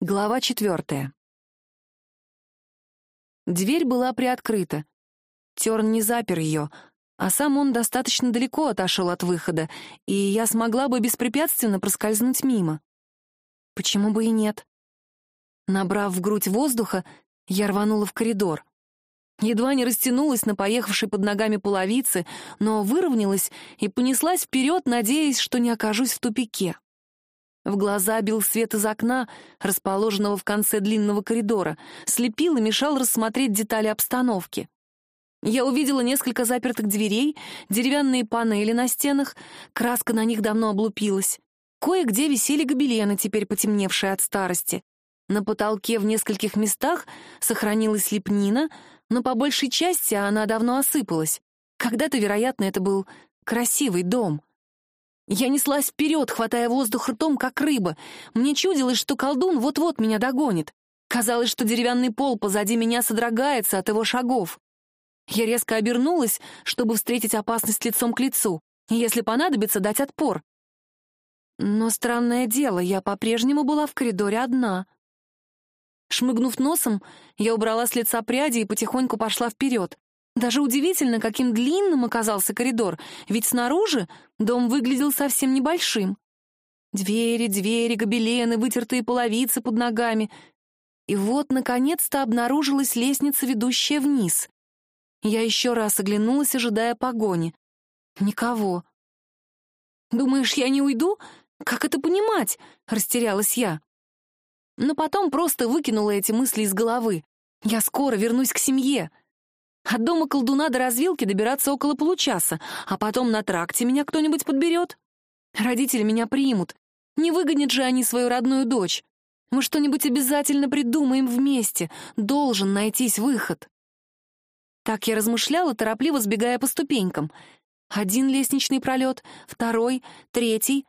Глава четвертая. Дверь была приоткрыта. Терн не запер ее, а сам он достаточно далеко отошел от выхода, и я смогла бы беспрепятственно проскользнуть мимо. Почему бы и нет? Набрав в грудь воздуха, я рванула в коридор. Едва не растянулась на поехавшей под ногами половице, но выровнялась и понеслась вперед, надеясь, что не окажусь в тупике. В глаза бил свет из окна, расположенного в конце длинного коридора, слепил и мешал рассмотреть детали обстановки. Я увидела несколько запертых дверей, деревянные панели на стенах, краска на них давно облупилась. Кое-где висели гобелены, теперь потемневшие от старости. На потолке в нескольких местах сохранилась лепнина, но по большей части она давно осыпалась. Когда-то, вероятно, это был красивый дом — я неслась вперед, хватая воздух ртом, как рыба. Мне чудилось, что колдун вот-вот меня догонит. Казалось, что деревянный пол позади меня содрогается от его шагов. Я резко обернулась, чтобы встретить опасность лицом к лицу, и, если понадобится, дать отпор. Но странное дело, я по-прежнему была в коридоре одна. Шмыгнув носом, я убрала с лица пряди и потихоньку пошла вперед. Даже удивительно, каким длинным оказался коридор, ведь снаружи дом выглядел совсем небольшим. Двери, двери, гобелены, вытертые половицы под ногами. И вот, наконец-то, обнаружилась лестница, ведущая вниз. Я еще раз оглянулась, ожидая погони. Никого. «Думаешь, я не уйду? Как это понимать?» — растерялась я. Но потом просто выкинула эти мысли из головы. «Я скоро вернусь к семье». От дома колдуна до развилки добираться около получаса, а потом на тракте меня кто-нибудь подберет. Родители меня примут. Не выгонят же они свою родную дочь. Мы что-нибудь обязательно придумаем вместе. Должен найтись выход. Так я размышляла, торопливо сбегая по ступенькам. Один лестничный пролет, второй, третий.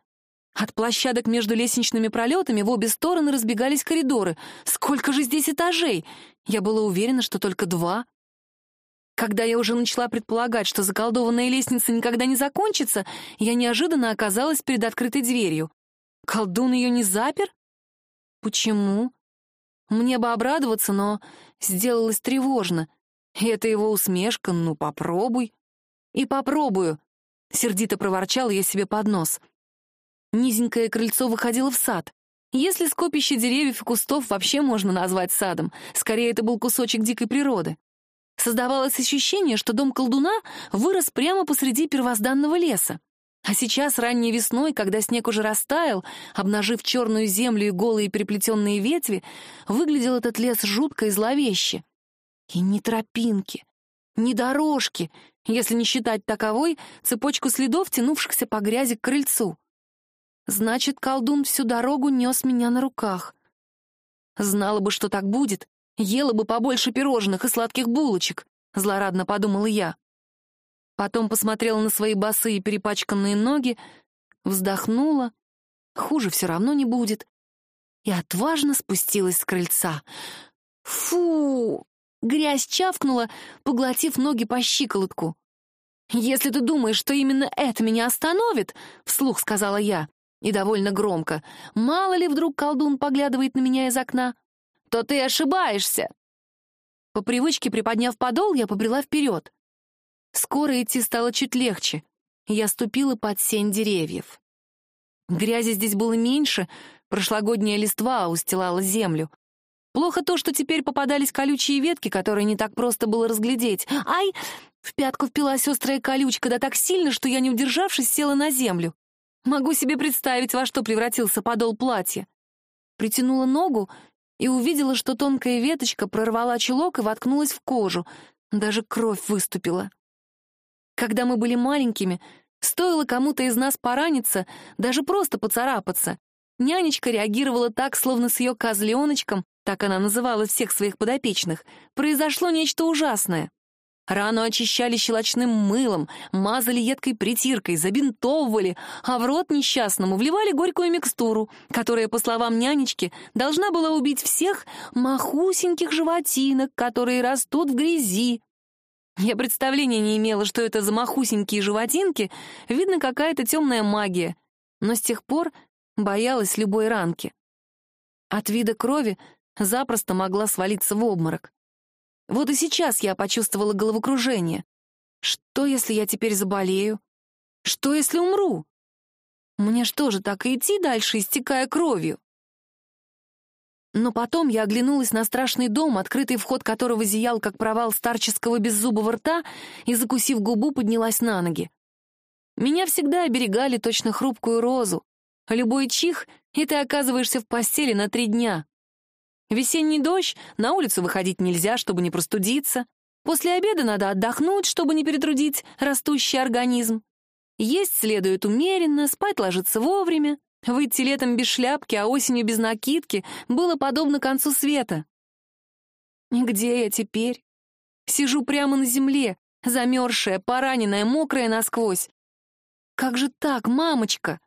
От площадок между лестничными пролетами в обе стороны разбегались коридоры. Сколько же здесь этажей? Я была уверена, что только два. Когда я уже начала предполагать, что заколдованная лестница никогда не закончится, я неожиданно оказалась перед открытой дверью. Колдун ее не запер? Почему? Мне бы обрадоваться, но сделалось тревожно. Это его усмешка, ну попробуй. И попробую, — сердито проворчала я себе под нос. Низенькое крыльцо выходило в сад. Если скопище деревьев и кустов вообще можно назвать садом, скорее это был кусочек дикой природы. Создавалось ощущение, что дом колдуна вырос прямо посреди первозданного леса. А сейчас, ранней весной, когда снег уже растаял, обнажив черную землю и голые переплетенные ветви, выглядел этот лес жутко и зловеще. И ни тропинки, ни дорожки, если не считать таковой цепочку следов, тянувшихся по грязи к крыльцу. Значит, колдун всю дорогу нес меня на руках. Знала бы, что так будет, Ела бы побольше пирожных и сладких булочек, злорадно подумала я. Потом посмотрела на свои босые перепачканные ноги, вздохнула. Хуже все равно не будет. И отважно спустилась с крыльца. Фу! Грязь чавкнула, поглотив ноги по щиколотку. «Если ты думаешь, что именно это меня остановит», — вслух сказала я, и довольно громко, «мало ли вдруг колдун поглядывает на меня из окна, то ты ошибаешься!» По привычке, приподняв подол, я побрела вперед. Скоро идти стало чуть легче. Я ступила под сень деревьев. Грязи здесь было меньше, прошлогодняя листва устилала землю. Плохо то, что теперь попадались колючие ветки, которые не так просто было разглядеть. Ай! В пятку впилась острая колючка, да так сильно, что я, не удержавшись, села на землю. Могу себе представить, во что превратился подол платья. Притянула ногу и увидела, что тонкая веточка прорвала чулок и воткнулась в кожу. Даже кровь выступила. Когда мы были маленькими, стоило кому-то из нас пораниться, даже просто поцарапаться. Нянечка реагировала так, словно с ее козленочком, так она называла всех своих подопечных, произошло нечто ужасное. Рану очищали щелочным мылом, мазали едкой притиркой, забинтовывали, а в рот несчастному вливали горькую микстуру, которая, по словам нянечки, должна была убить всех махусеньких животинок, которые растут в грязи. Я представления не имела, что это за махусенькие животинки, видно, какая-то темная магия, но с тех пор боялась любой ранки. От вида крови запросто могла свалиться в обморок. Вот и сейчас я почувствовала головокружение. Что, если я теперь заболею? Что, если умру? Мне что же, так и идти дальше, истекая кровью? Но потом я оглянулась на страшный дом, открытый вход которого зиял, как провал старческого беззубого рта, и, закусив губу, поднялась на ноги. Меня всегда оберегали точно хрупкую розу. Любой чих, и ты оказываешься в постели на три дня. Весенний дождь, на улицу выходить нельзя, чтобы не простудиться. После обеда надо отдохнуть, чтобы не перетрудить растущий организм. Есть следует умеренно, спать ложиться вовремя. Выйти летом без шляпки, а осенью без накидки было подобно концу света. Где я теперь? Сижу прямо на земле, замерзшая, пораненная, мокрая насквозь. Как же так, мамочка?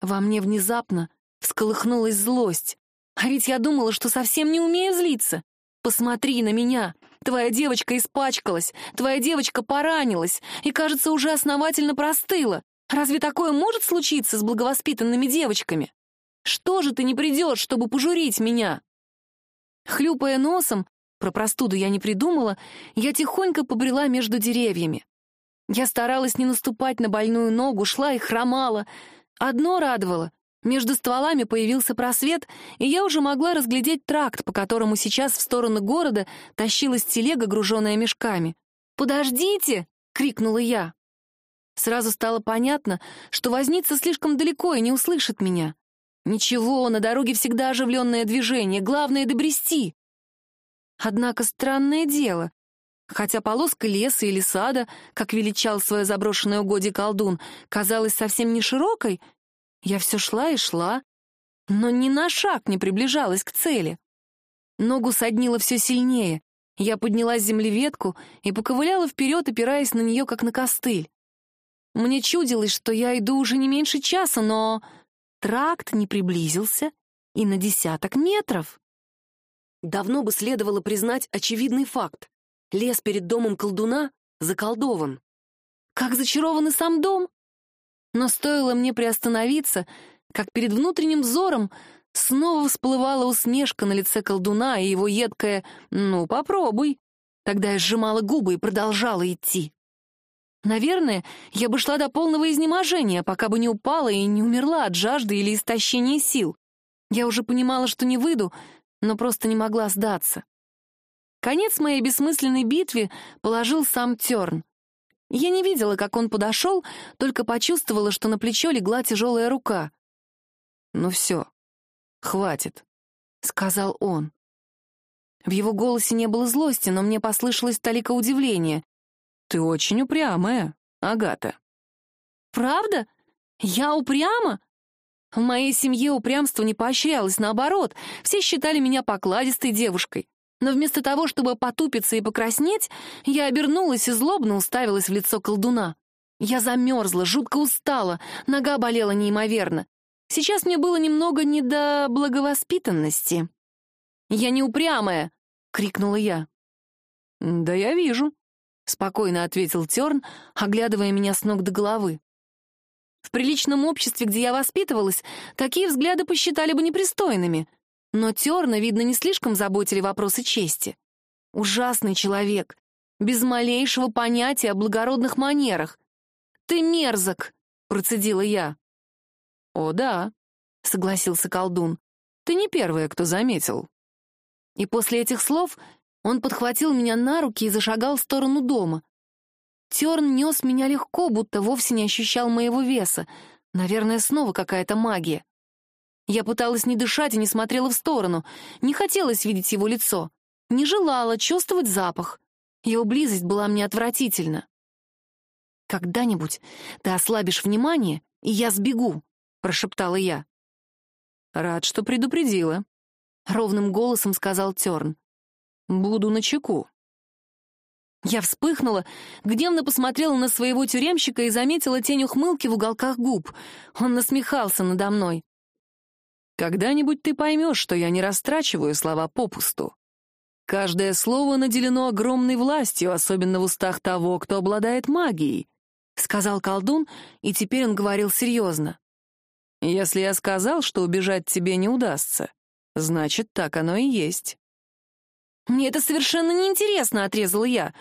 Во мне внезапно всколыхнулась злость. А ведь я думала, что совсем не умею злиться. Посмотри на меня. Твоя девочка испачкалась, твоя девочка поранилась и, кажется, уже основательно простыла. Разве такое может случиться с благовоспитанными девочками? Что же ты не придешь, чтобы пожурить меня?» Хлюпая носом, про простуду я не придумала, я тихонько побрела между деревьями. Я старалась не наступать на больную ногу, шла и хромала. Одно радовало — между стволами появился просвет, и я уже могла разглядеть тракт, по которому сейчас в сторону города тащилась телега, груженная мешками. «Подождите!» — крикнула я. Сразу стало понятно, что возница слишком далеко и не услышит меня. Ничего, на дороге всегда оживленное движение, главное — добрести. Однако странное дело. Хотя полоска леса или сада, как величал свое заброшенное угодье колдун, казалась совсем не широкой, я все шла и шла, но ни на шаг не приближалась к цели. Ногу соднило все сильнее. Я подняла с земли ветку и поковыляла вперед, опираясь на нее, как на костыль. Мне чудилось, что я иду уже не меньше часа, но тракт не приблизился и на десяток метров. Давно бы следовало признать очевидный факт. Лес перед домом колдуна заколдован. Как зачарован и сам дом. Но стоило мне приостановиться, как перед внутренним взором снова всплывала усмешка на лице колдуна и его едкое «ну, попробуй». Тогда я сжимала губы и продолжала идти. Наверное, я бы шла до полного изнеможения, пока бы не упала и не умерла от жажды или истощения сил. Я уже понимала, что не выйду, но просто не могла сдаться. Конец моей бессмысленной битве положил сам Терн. Я не видела, как он подошел, только почувствовала, что на плечо легла тяжелая рука. «Ну все, хватит», — сказал он. В его голосе не было злости, но мне послышалось толика удивления. «Ты очень упрямая, Агата». «Правда? Я упряма?» В моей семье упрямство не поощрялось, наоборот, все считали меня покладистой девушкой. Но вместо того, чтобы потупиться и покраснеть, я обернулась и злобно уставилась в лицо колдуна. Я замерзла, жутко устала, нога болела неимоверно. Сейчас мне было немного не до благовоспитанности. «Я не упрямая!» — крикнула я. «Да я вижу», — спокойно ответил Терн, оглядывая меня с ног до головы. В приличном обществе, где я воспитывалась, такие взгляды посчитали бы непристойными. Но Терна, видно, не слишком заботили вопросы чести. Ужасный человек, без малейшего понятия о благородных манерах. «Ты мерзок!» — процедила я. «О, да», — согласился колдун. «Ты не первая, кто заметил». И после этих слов он подхватил меня на руки и зашагал в сторону дома. Терн нес меня легко, будто вовсе не ощущал моего веса. Наверное, снова какая-то магия. Я пыталась не дышать и не смотрела в сторону. Не хотелось видеть его лицо. Не желала чувствовать запах. Его близость была мне отвратительна. «Когда-нибудь ты ослабишь внимание, и я сбегу», — прошептала я. «Рад, что предупредила», — ровным голосом сказал Терн. Буду на чеку. Я вспыхнула, гневно посмотрела на своего тюремщика и заметила тень ухмылки в уголках губ. Он насмехался надо мной. «Когда-нибудь ты поймешь, что я не растрачиваю слова попусту. Каждое слово наделено огромной властью, особенно в устах того, кто обладает магией», — сказал колдун, и теперь он говорил серьезно. «Если я сказал, что убежать тебе не удастся, Значит, так оно и есть. Мне это совершенно неинтересно, отрезала я.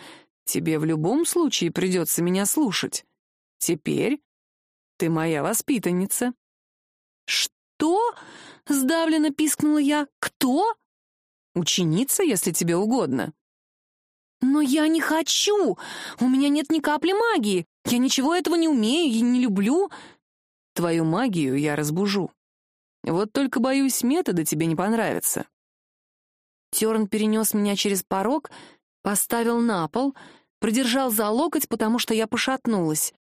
Тебе в любом случае придется меня слушать. Теперь ты моя воспитанница. Что? Сдавленно пискнула я. Кто? Ученица, если тебе угодно. Но я не хочу. У меня нет ни капли магии. Я ничего этого не умею и не люблю. Твою магию я разбужу. Вот только, боюсь, методы тебе не понравятся. Терн перенес меня через порог, поставил на пол, придержал за локоть, потому что я пошатнулась.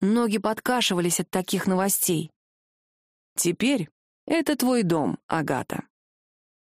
Ноги подкашивались от таких новостей. «Теперь это твой дом, Агата».